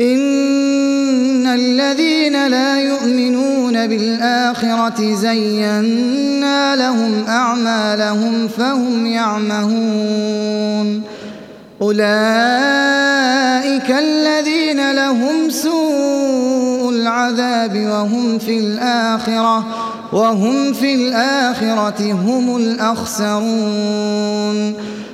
إن الذين لا يؤمنون بالآخرة زينا لهم أعمالهم فهم يعمهون. أولئك الذين لهم سوء العذاب وهم في الآخرة وهم في الآخرة هم الأخسرون.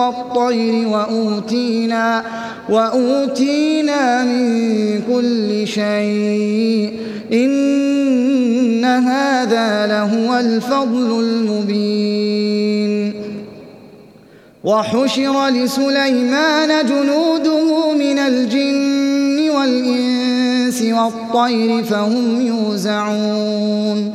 الطير وأوتينا, وأوتينا من كل شيء. إن هذا لهو الفضل المبين. وحشر لسليمان جنوده من الجن والإنس والطير فهم يوزعون.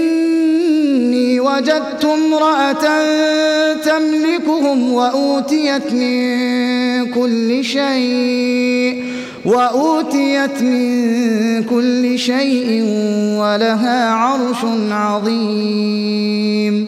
وجدت امرأة تملكهم وأوتيت من كل شيء وأوتيت من كل شيء ولها عرش عظيم.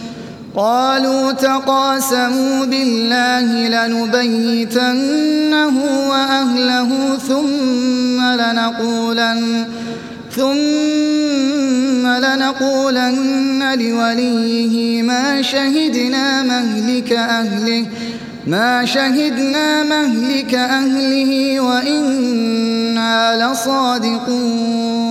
قالوا تقاسموا بالله لنبيتنه وأهله ثم لنقولن ثم لنقولن لوليه ما شهدنا مهلك أهله ما شهدنا مهلك أهله وإنا لصادقون.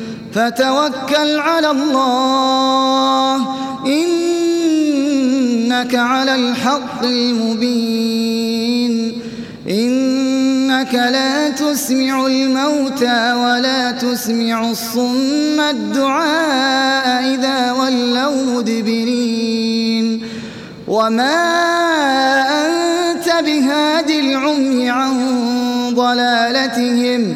فتوكل على الله. إنك على الحق المبين. إنك لا تسمع الموتى ولا تسمع الصم الدعاء إذا ولوا مدبرين. وما أنت بهاد العمي عن ضلالتهم.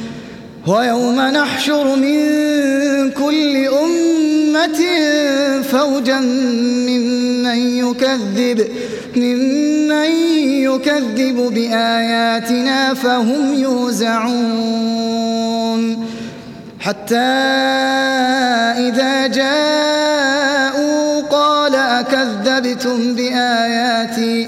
ويوم نحشر من كل أمة فوجا ممن يكذب ممن يكذب بآياتنا فهم يوزعون. حتى إذا جاءوا قال أكذبتم بآياتي؟